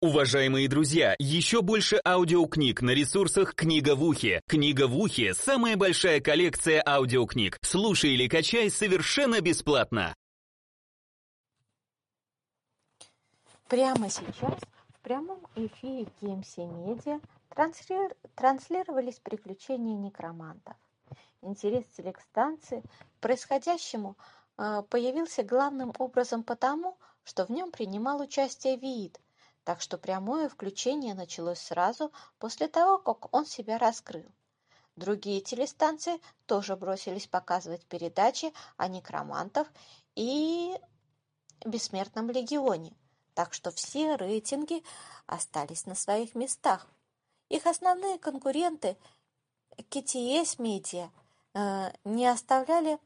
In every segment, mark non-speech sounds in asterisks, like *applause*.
Уважаемые друзья, еще больше аудиокниг на ресурсах «Книга в ухе». «Книга в ухе» — самая большая коллекция аудиокниг. Слушай или качай совершенно бесплатно. Прямо сейчас в прямом эфире GMC Media транслир... транслировались приключения некромантов. Интерес телекстанции к происходящему э, появился главным образом потому, что в нем принимал участие ВИИД – так что прямое включение началось сразу после того, как он себя раскрыл. Другие телестанции тоже бросились показывать передачи о некромантах и бессмертном легионе, так что все рейтинги остались на своих местах. Их основные конкуренты KTS Media не оставляли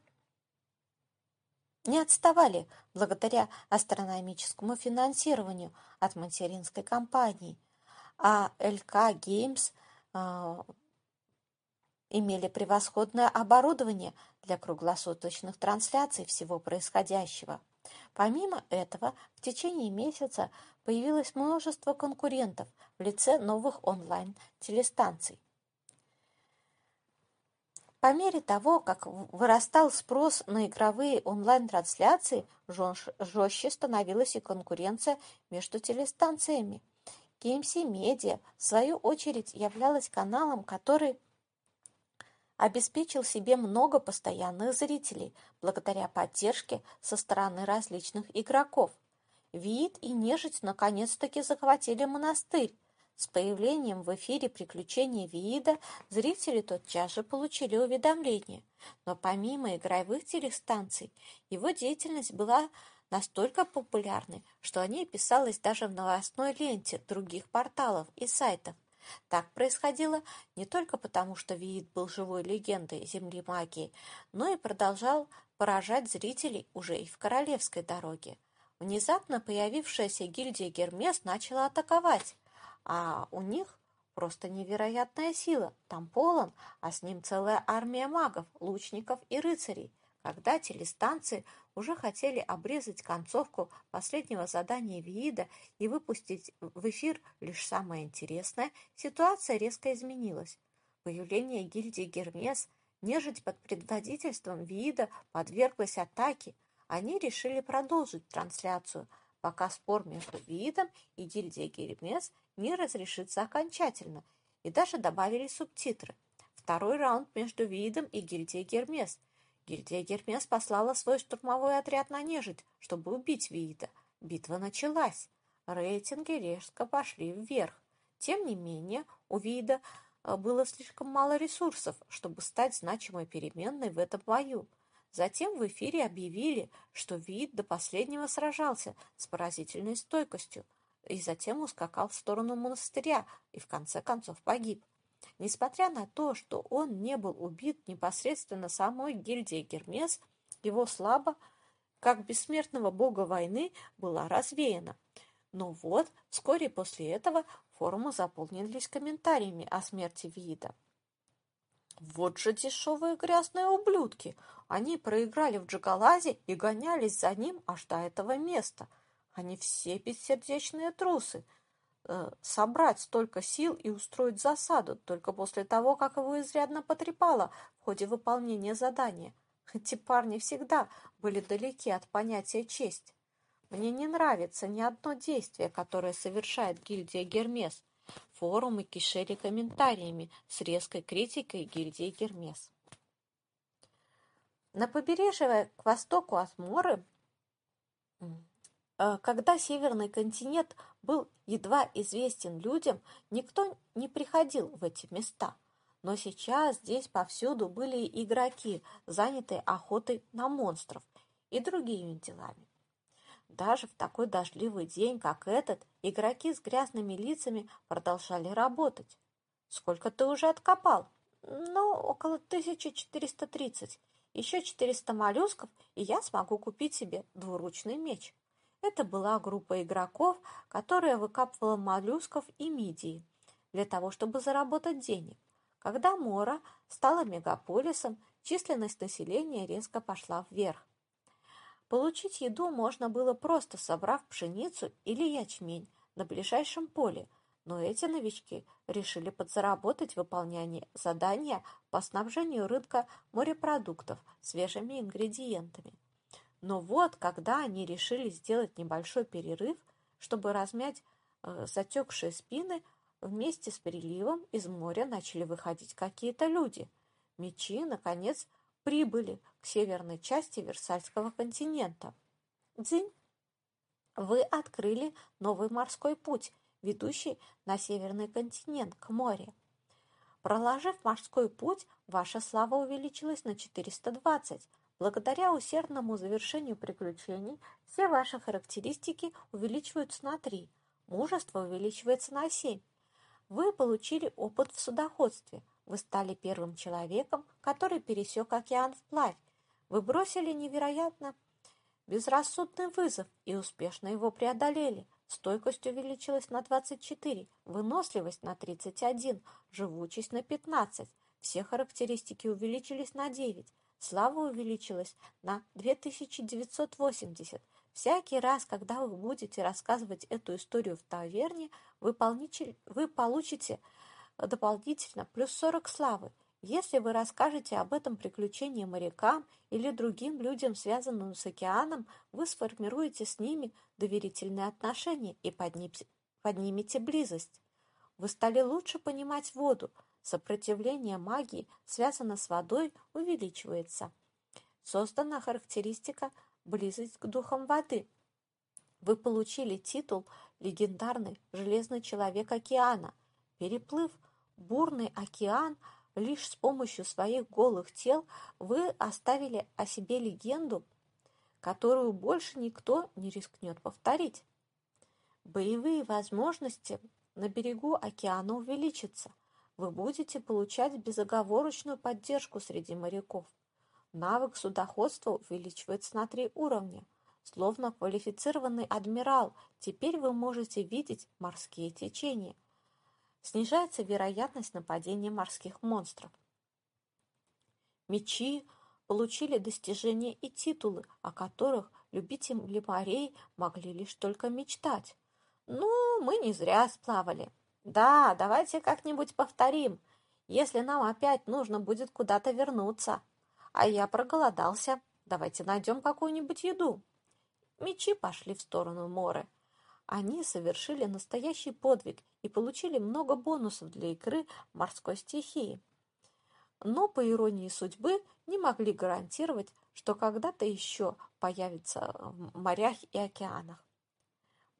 не отставали благодаря астрономическому финансированию от материнской компании, а ЛК Games э, имели превосходное оборудование для круглосуточных трансляций всего происходящего. Помимо этого, в течение месяца появилось множество конкурентов в лице новых онлайн-телестанций. По мере того, как вырастал спрос на игровые онлайн-трансляции, жестче становилась и конкуренция между телестанциями. KMC Media, в свою очередь, являлась каналом, который обеспечил себе много постоянных зрителей благодаря поддержке со стороны различных игроков. Вид и нежить наконец-таки захватили монастырь, с появлением в эфире «Приключения Виида» зрители тотчас же получили уведомление, но помимо игровых телестанций, его деятельность была настолько популярной, что о ней писалось даже в новостной ленте других порталов и сайтов. Так происходило не только потому, что Виит был живой легендой Земли магии, но и продолжал поражать зрителей уже и в Королевской дороге. Внезапно появившаяся гильдия Гермес начала атаковать, а у них просто невероятная сила. Там полон, а с ним целая армия магов, лучников и рыцарей. Когда телестанции уже хотели обрезать концовку последнего задания Виида и выпустить в эфир лишь самое интересное, ситуация резко изменилась. Появление гильдии Гермес, нежить под предводительством Виида подверглась атаке. Они решили продолжить трансляцию – пока спор между видом и гильдией Гермес не разрешится окончательно, и даже добавили субтитры. Второй раунд между видом и гильдией Гермес. Гильдия Гермес послала свой штурмовой отряд на нежить, чтобы убить Вида. Битва началась. Рейтинги резко пошли вверх. Тем не менее, у Вида э, было слишком мало ресурсов, чтобы стать значимой переменной в этом бою. Затем в эфире объявили, что вид до последнего сражался с поразительной стойкостью и затем ускакал в сторону монастыря и в конце концов погиб. Несмотря на то, что он не был убит непосредственно самой гильдией Гермес, его слава, как бессмертного бога войны, была развеяна. Но вот, вскоре после этого форумы заполнились комментариями о смерти Вида. Вот же дешевые грязные ублюдки. Они проиграли в Джагалазе и гонялись за ним аж до этого места. Они все бессердечные трусы. Э, собрать столько сил и устроить засаду только после того, как его изрядно потрепало в ходе выполнения задания. Эти парни всегда были далеки от понятия честь. Мне не нравится ни одно действие, которое совершает гильдия Гермес – Форумы кишели комментариями с резкой критикой гильдии Гермес. На побережье к востоку от моря, э, когда Северный континент был едва известен людям, никто не приходил в эти места. Но сейчас здесь повсюду были игроки, занятые охотой на монстров и другими делами. Даже в такой дождливый день, как этот, игроки с грязными лицами продолжали работать. «Сколько ты уже откопал?» «Ну, около 1430. Еще 400 моллюсков, и я смогу купить себе двуручный меч». Это была группа игроков, которая выкапывала моллюсков и мидии для того, чтобы заработать денег. Когда Мора стала мегаполисом, численность населения резко пошла вверх. Получить еду можно было просто собрав пшеницу или ячмень, на ближайшем поле, но эти новички решили подзаработать выполнение задания по снабжению рынка морепродуктов свежими ингредиентами. Но вот, когда они решили сделать небольшой перерыв, чтобы размять э, затекшие спины, вместе с приливом из моря начали выходить какие-то люди. Мечи, наконец, прибыли к северной части Версальского континента. Дзинь, вы открыли новый морской путь, ведущий на северный континент, к морю. Проложив морской путь, ваша слава увеличилась на 420, Благодаря усердному завершению приключений все ваши характеристики увеличиваются на 3, мужество увеличивается на 7. Вы получили опыт в судоходстве. Вы стали первым человеком, который пересек океан вплавь. Вы бросили невероятно безрассудный вызов и успешно его преодолели. Стойкость увеличилась на 24, выносливость на 31, живучесть на 15. Все характеристики увеличились на 9. Слава увеличилась на 2980. Всякий раз, когда вы будете рассказывать эту историю в таверне, вы, вы получите дополнительно плюс 40 славы. Если вы расскажете об этом приключении морякам или другим людям, связанным с океаном, вы сформируете с ними доверительные отношения и поднимете близость. Вы стали лучше понимать воду, Сопротивление магии, связано с водой, увеличивается. Создана характеристика близость к духам воды. Вы получили титул «Легендарный железный человек океана». Переплыв бурный океан, лишь с помощью своих голых тел вы оставили о себе легенду, которую больше никто не рискнет повторить. Боевые возможности на берегу океана увеличатся – вы будете получать безоговорочную поддержку среди моряков. Навык судоходства увеличивается на три уровня. Словно квалифицированный адмирал, теперь вы можете видеть морские течения. Снижается вероятность нападения морских монстров. Мечи получили достижения и титулы, о которых любители морей могли лишь только мечтать. Ну, мы не зря сплавали. Да, давайте как-нибудь повторим, если нам опять нужно будет куда-то вернуться. А я проголодался. Давайте найдем какую-нибудь еду. Мечи пошли в сторону Моры. Они совершили настоящий подвиг и получили много бонусов для игры морской стихии. Но, по иронии судьбы, не могли гарантировать, что когда-то еще появится в морях и океанах.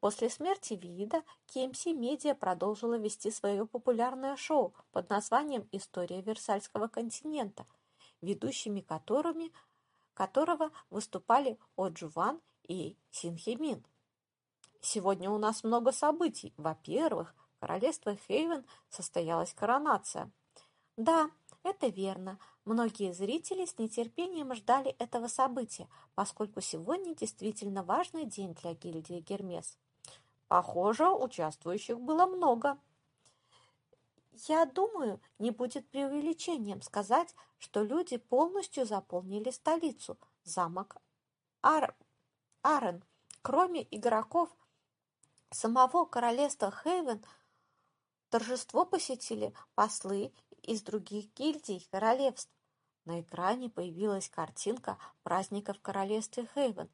После смерти Вида KMC Media продолжила вести свое популярное шоу под названием «История Версальского континента», ведущими которыми, которого выступали Оджуван и Синхемин. Сегодня у нас много событий. Во-первых, в королевстве Хейвен состоялась коронация. Да, это верно. Многие зрители с нетерпением ждали этого события, поскольку сегодня действительно важный день для гильдии Гермес. Похоже, участвующих было много. Я думаю, не будет преувеличением сказать, что люди полностью заполнили столицу, замок Ар... Арен. Кроме игроков самого королевства Хейвен, торжество посетили послы из других гильдий королевств. На экране появилась картинка праздника в королевстве Хейвен,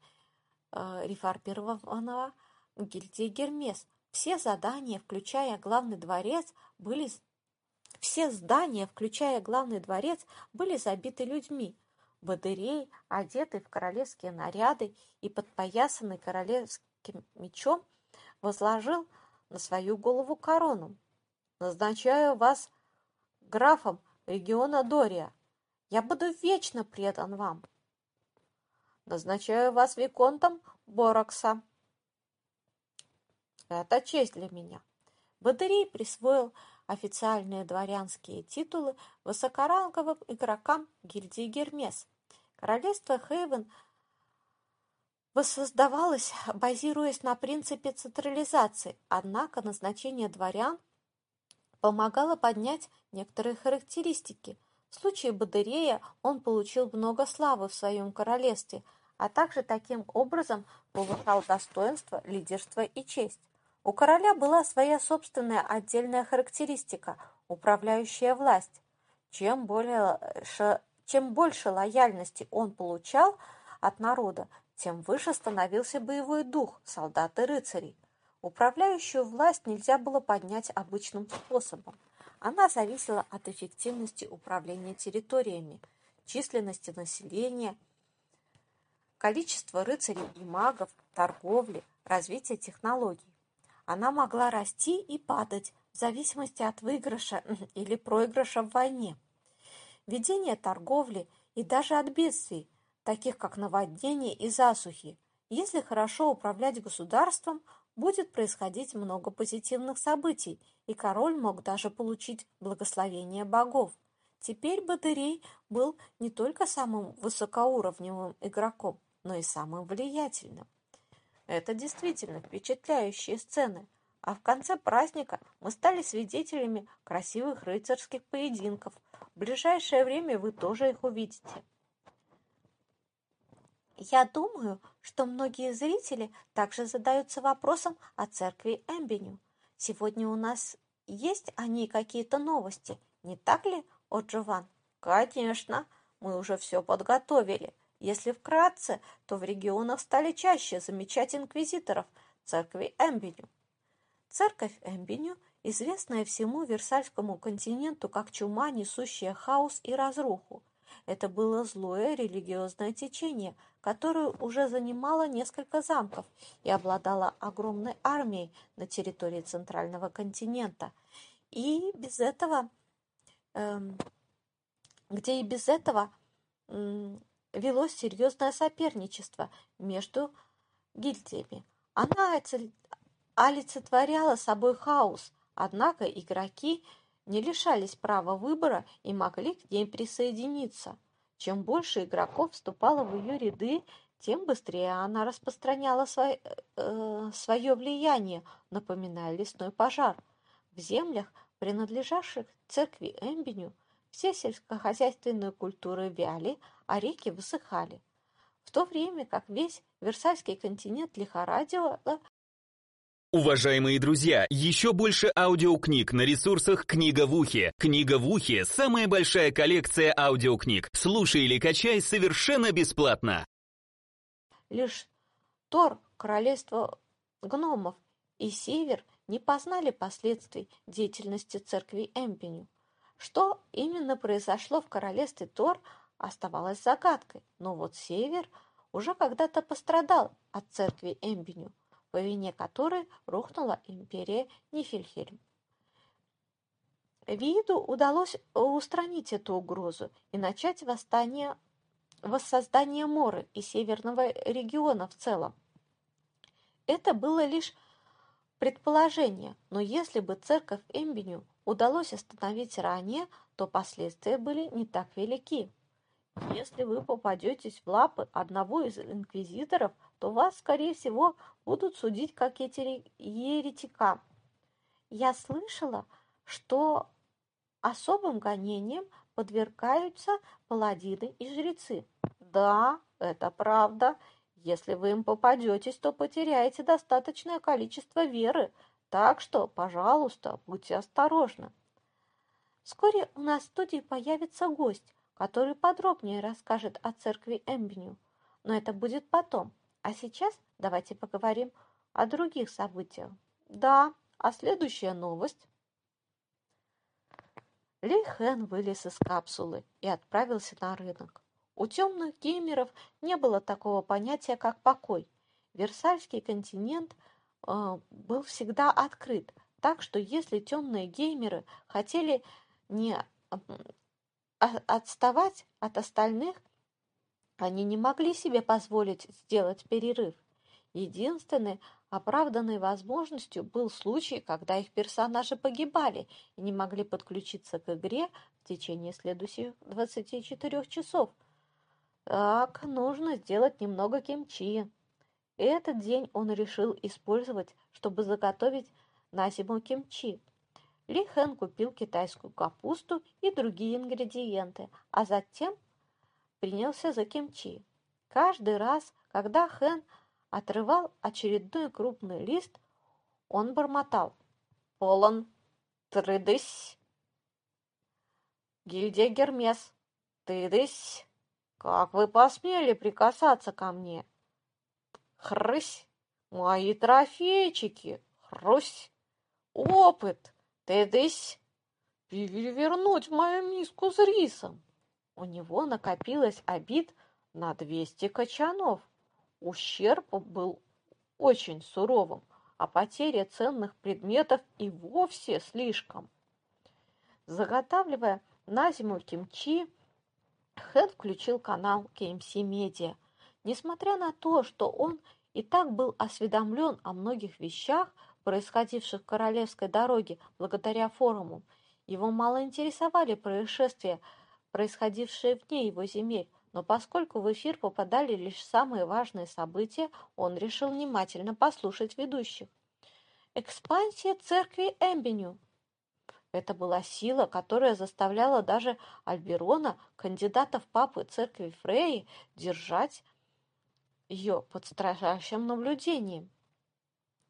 э, реформированного гильдии Гермес. Все задания, включая главный дворец, были все здания, включая главный дворец, были забиты людьми. Бодырей, одетый в королевские наряды и подпоясанный королевским мечом, возложил на свою голову корону. «Назначаю вас графом региона Дория. Я буду вечно предан вам. Назначаю вас виконтом Борокса. Это честь для меня. Бодырей присвоил официальные дворянские титулы высокоранговым игрокам гильдии Гермес. Королевство Хейвен воссоздавалось, базируясь на принципе централизации, однако назначение дворян помогало поднять некоторые характеристики. В случае Бадырея он получил много славы в своем королевстве, а также таким образом повышал достоинство, лидерство и честь. У короля была своя собственная отдельная характеристика – управляющая власть. Чем, более, чем больше лояльности он получал от народа, тем выше становился боевой дух солдат и рыцарей. Управляющую власть нельзя было поднять обычным способом. Она зависела от эффективности управления территориями, численности населения, количества рыцарей и магов, торговли, развития технологий. Она могла расти и падать в зависимости от выигрыша *clears throat* или проигрыша в войне, ведения торговли и даже от бедствий, таких как наводнения и засухи. Если хорошо управлять государством, будет происходить много позитивных событий, и король мог даже получить благословение богов. Теперь Бадырей был не только самым высокоуровневым игроком, но и самым влиятельным. Это действительно впечатляющие сцены, а в конце праздника мы стали свидетелями красивых рыцарских поединков. В ближайшее время вы тоже их увидите. Я думаю, что многие зрители также задаются вопросом о церкви Эмбеню. Сегодня у нас есть о ней какие-то новости, не так ли, о? Конечно, мы уже все подготовили. Если вкратце, то в регионах стали чаще замечать инквизиторов церкви Эмбеню. Церковь Эмбеню, известная всему Версальскому континенту как чума, несущая хаос и разруху, это было злое религиозное течение, которое уже занимало несколько замков и обладало огромной армией на территории Центрального континента. И без этого, эм, где и без этого эм, велось серьезное соперничество между гильдиями. Она олицетворяла собой хаос, однако игроки – не лишались права выбора и могли к ней присоединиться. Чем больше игроков вступало в ее ряды, тем быстрее она распространяла свое, э, свое влияние, напоминая лесной пожар. В землях, принадлежавших церкви Эмбеню, все сельскохозяйственные культуры вяли, а реки высыхали. В то время как весь Версальский континент лихорадил Уважаемые друзья, еще больше аудиокниг на ресурсах «Книга в ухе». «Книга в ухе» — самая большая коллекция аудиокниг. Слушай или качай совершенно бесплатно. Лишь Тор, королевство гномов и Север не познали последствий деятельности церкви Эмпеню. Что именно произошло в королевстве Тор, оставалось загадкой, но вот Север уже когда-то пострадал от церкви Эмпеню по вине которой рухнула империя Нифельхельм. Виду удалось устранить эту угрозу и начать восстание, воссоздание Моры и Северного региона в целом. Это было лишь предположение, но если бы церковь Эмбеню удалось остановить ранее, то последствия были не так велики. Если вы попадетесь в лапы одного из инквизиторов, то вас, скорее всего, будут судить как еретика. Я слышала, что особым гонением подвергаются паладины и жрецы. Да, это правда. Если вы им попадетесь, то потеряете достаточное количество веры. Так что, пожалуйста, будьте осторожны. Вскоре у нас в студии появится гость, который подробнее расскажет о церкви Эмбеню. Но это будет потом. А сейчас давайте поговорим о других событиях. Да, а следующая новость. Ли Хэн вылез из капсулы и отправился на рынок. У темных геймеров не было такого понятия, как покой. Версальский континент был всегда открыт, так что если темные геймеры хотели не э, отставать от остальных, они не могли себе позволить сделать перерыв. Единственной оправданной возможностью был случай, когда их персонажи погибали и не могли подключиться к игре в течение следующих 24 часов. Так, нужно сделать немного кимчи. Этот день он решил использовать, чтобы заготовить на зиму кимчи. Ли Хэн купил китайскую капусту и другие ингредиенты, а затем принялся за кимчи. Каждый раз, когда Хэн отрывал очередной крупный лист, Он бормотал. «Полон, трыдысь!» «Гильдия Гермес, тыдысь! Как вы посмели прикасаться ко мне?» «Хрысь! Мои трофейчики! Хрусь! Опыт! Тыдысь! Перевернуть мою миску с рисом!» У него накопилось обид на двести качанов. Ущерб был очень суровым, а потеря ценных предметов и вовсе слишком. Заготавливая на зиму кимчи, Хэн включил канал KMC Media. Несмотря на то, что он и так был осведомлен о многих вещах, происходивших в Королевской дороге благодаря форуму, его мало интересовали происшествия, происходившие вне его земель, но поскольку в эфир попадали лишь самые важные события, он решил внимательно послушать ведущих. Экспансия церкви Эмбеню. Это была сила, которая заставляла даже Альберона, кандидата в папы церкви Фреи, держать ее под строжайшим наблюдением.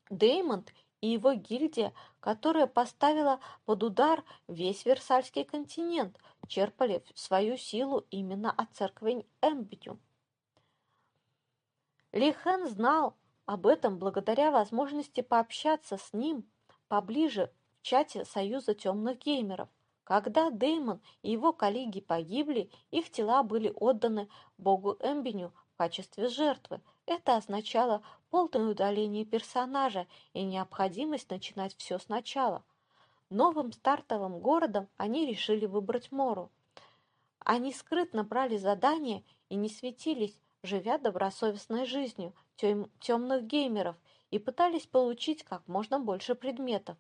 Деймонд и его гильдия, которая поставила под удар весь Версальский континент, черпали свою силу именно от церкви Эмбитю. Лихен знал об этом благодаря возможности пообщаться с ним поближе в чате Союза темных геймеров. Когда Деймон и его коллеги погибли, их тела были отданы богу Эмбиню качестве жертвы. Это означало полное удаление персонажа и необходимость начинать все сначала. Новым стартовым городом они решили выбрать Мору. Они скрытно брали задания и не светились, живя добросовестной жизнью тем, темных геймеров и пытались получить как можно больше предметов.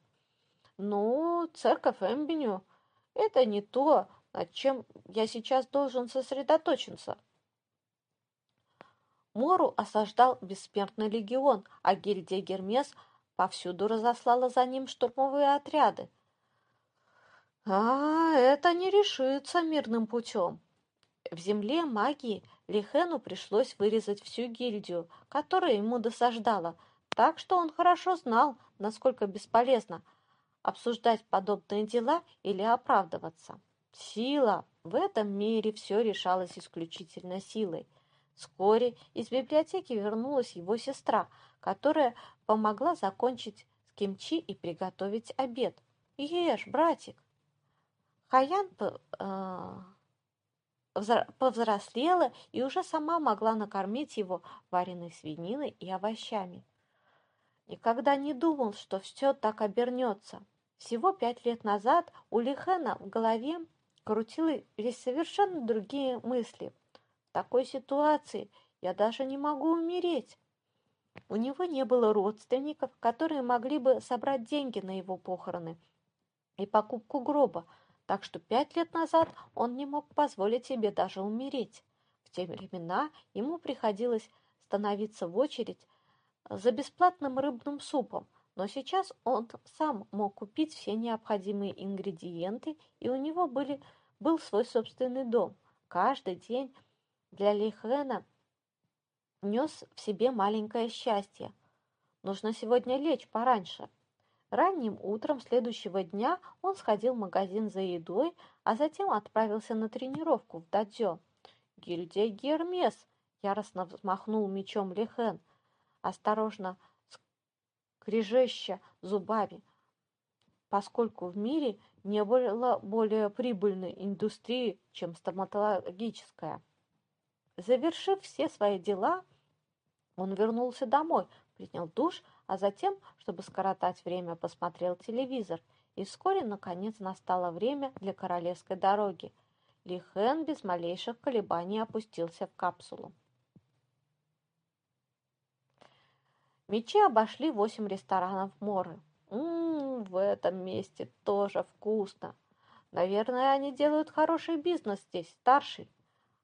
Ну, церковь Эмбеню – это не то, над чем я сейчас должен сосредоточиться. Мору осаждал бессмертный легион, а гильдия Гермес повсюду разослала за ним штурмовые отряды. А это не решится мирным путем. В земле магии Лихену пришлось вырезать всю гильдию, которая ему досаждала, так что он хорошо знал, насколько бесполезно обсуждать подобные дела или оправдываться. Сила. В этом мире все решалось исключительно силой – Вскоре из библиотеки вернулась его сестра, которая помогла закончить с кимчи и приготовить обед. «Ешь, братик!» Хаян э, повзрослела и уже сама могла накормить его вареной свининой и овощами. Никогда не думал, что все так обернется. Всего пять лет назад у Лихена в голове крутились совершенно другие мысли. Такой ситуации я даже не могу умереть. У него не было родственников, которые могли бы собрать деньги на его похороны и покупку гроба, так что пять лет назад он не мог позволить себе даже умереть. В те времена ему приходилось становиться в очередь за бесплатным рыбным супом, но сейчас он сам мог купить все необходимые ингредиенты, и у него были, был свой собственный дом. Каждый день для Лихена нес в себе маленькое счастье. Нужно сегодня лечь пораньше. Ранним утром следующего дня он сходил в магазин за едой, а затем отправился на тренировку в дадзё. «Гильдия Гермес!» — яростно взмахнул мечом Лихен, осторожно скрежеща зубами, поскольку в мире не было более прибыльной индустрии, чем стоматологическая. Завершив все свои дела, он вернулся домой, принял душ, а затем, чтобы скоротать время, посмотрел телевизор. И вскоре, наконец, настало время для королевской дороги. Ли Хэн без малейших колебаний опустился в капсулу. Мечи обошли восемь ресторанов Моры. Ммм, в этом месте тоже вкусно. Наверное, они делают хороший бизнес здесь, старший.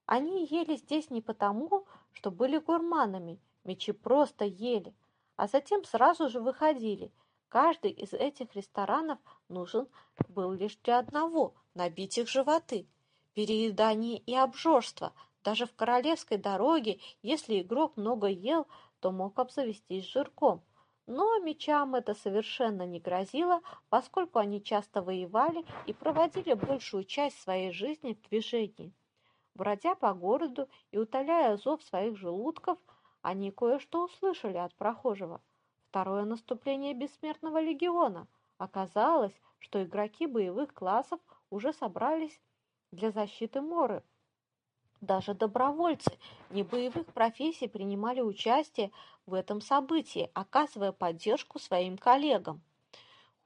Они ели здесь не потому, что были гурманами, мечи просто ели, а затем сразу же выходили. Каждый из этих ресторанов нужен был лишь для одного – набить их животы. Переедание и обжорство. Даже в королевской дороге, если игрок много ел, то мог обзавестись жирком. Но мечам это совершенно не грозило, поскольку они часто воевали и проводили большую часть своей жизни в движении. Бродя по городу и утоляя зов своих желудков, они кое-что услышали от прохожего. Второе наступление Бессмертного легиона. Оказалось, что игроки боевых классов уже собрались для защиты Моры. Даже добровольцы не боевых профессий принимали участие в этом событии, оказывая поддержку своим коллегам.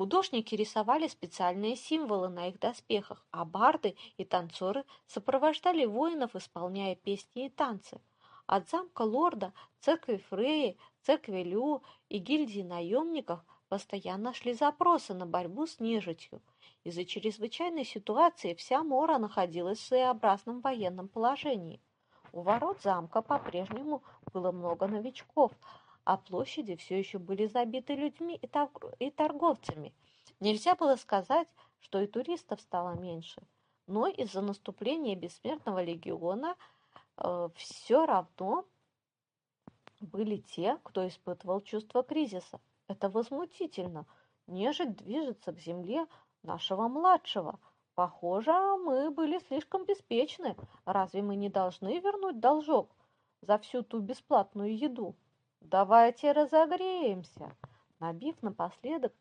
Художники рисовали специальные символы на их доспехах, а барды и танцоры сопровождали воинов, исполняя песни и танцы. От замка лорда, церкви Фреи, церкви Лю и гильдии наемников постоянно шли запросы на борьбу с нежитью. Из-за чрезвычайной ситуации вся Мора находилась в своеобразном военном положении. У ворот замка по-прежнему было много новичков, а площади все еще были забиты людьми и торговцами. Нельзя было сказать, что и туристов стало меньше, но из-за наступления Бессмертного легиона э, все равно были те, кто испытывал чувство кризиса. Это возмутительно. Нежить движется к земле нашего младшего. Похоже, мы были слишком беспечны. Разве мы не должны вернуть должок за всю ту бесплатную еду? Давайте разогреемся. Набив напоследок,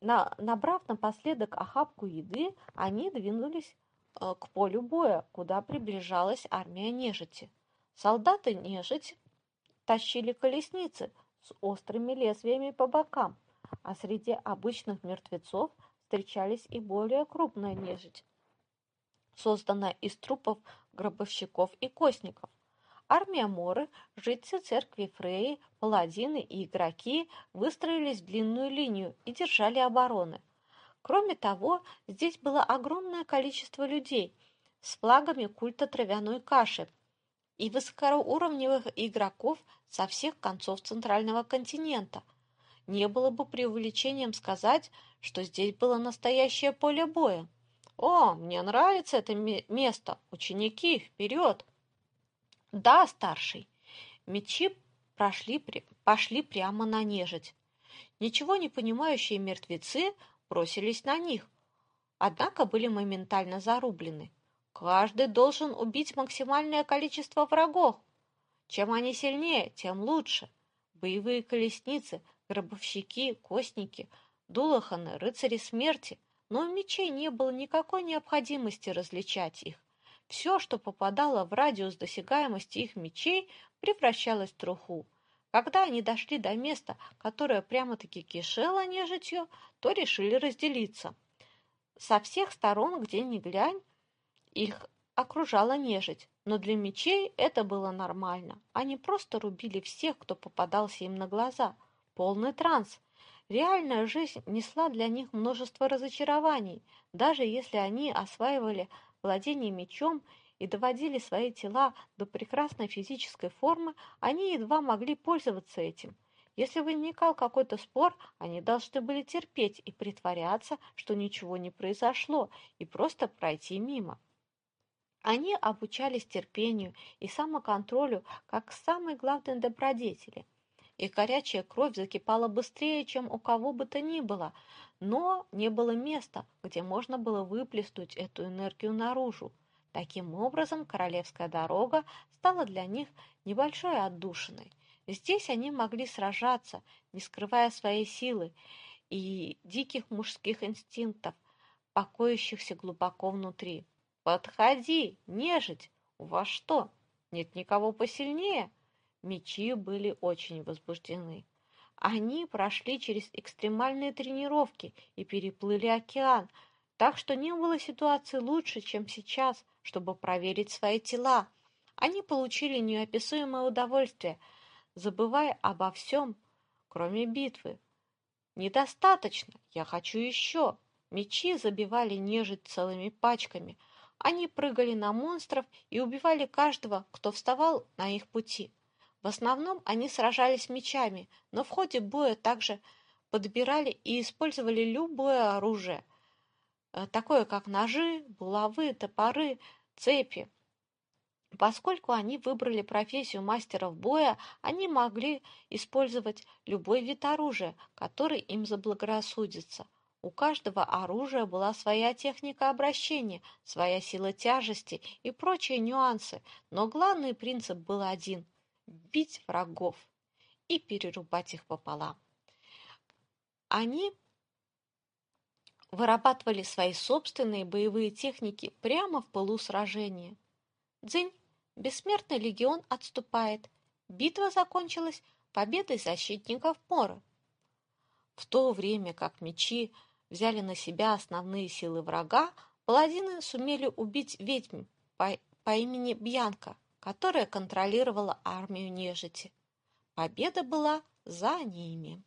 на, набрав напоследок охапку еды, они двинулись э, к полю боя, куда приближалась армия нежити. Солдаты нежить тащили колесницы с острыми лезвиями по бокам а среди обычных мертвецов встречались и более крупная нежить, созданная из трупов гробовщиков и костников. Армия Моры, жители церкви Фреи, паладины и игроки выстроились в длинную линию и держали обороны. Кроме того, здесь было огромное количество людей с флагами культа травяной каши и высокоуровневых игроков со всех концов центрального континента, не было бы преувеличением сказать, что здесь было настоящее поле боя. «О, мне нравится это место! Ученики, вперед!» «Да, старший!» Мечи прошли, пошли прямо на нежить. Ничего не понимающие мертвецы бросились на них, однако были моментально зарублены. Каждый должен убить максимальное количество врагов. Чем они сильнее, тем лучше. Боевые колесницы гробовщики, костники, дулаханы, рыцари смерти, но у мечей не было никакой необходимости различать их. Все, что попадало в радиус досягаемости их мечей, превращалось в труху. Когда они дошли до места, которое прямо-таки кишело нежитью, то решили разделиться. Со всех сторон, где ни глянь, их окружала нежить, но для мечей это было нормально. Они просто рубили всех, кто попадался им на глаза – полный транс. Реальная жизнь несла для них множество разочарований, даже если они осваивали владение мечом и доводили свои тела до прекрасной физической формы, они едва могли пользоваться этим. Если возникал какой-то спор, они должны были терпеть и притворяться, что ничего не произошло, и просто пройти мимо. Они обучались терпению и самоконтролю как самой главной добродетели. Их горячая кровь закипала быстрее, чем у кого бы то ни было, но не было места, где можно было выплеснуть эту энергию наружу. Таким образом, королевская дорога стала для них небольшой отдушиной. Здесь они могли сражаться, не скрывая своей силы и диких мужских инстинктов, покоящихся глубоко внутри. «Подходи, нежить! У вас что, нет никого посильнее?» Мечи были очень возбуждены. Они прошли через экстремальные тренировки и переплыли океан, так что не было ситуации лучше, чем сейчас, чтобы проверить свои тела. Они получили неописуемое удовольствие, забывая обо всем, кроме битвы. «Недостаточно! Я хочу еще!» Мечи забивали нежить целыми пачками. Они прыгали на монстров и убивали каждого, кто вставал на их пути. В основном они сражались мечами, но в ходе боя также подбирали и использовали любое оружие, э, такое как ножи, булавы, топоры, цепи. Поскольку они выбрали профессию мастеров боя, они могли использовать любой вид оружия, который им заблагорассудится. У каждого оружия была своя техника обращения, своя сила тяжести и прочие нюансы, но главный принцип был один – бить врагов и перерубать их пополам. Они вырабатывали свои собственные боевые техники прямо в пылу сражения. Дзынь Бессмертный легион отступает. Битва закончилась победой защитников Мора. В то время как мечи взяли на себя основные силы врага, паладины сумели убить ведьму по, по имени Бьянка, которая контролировала армию нежити. Победа была за ними.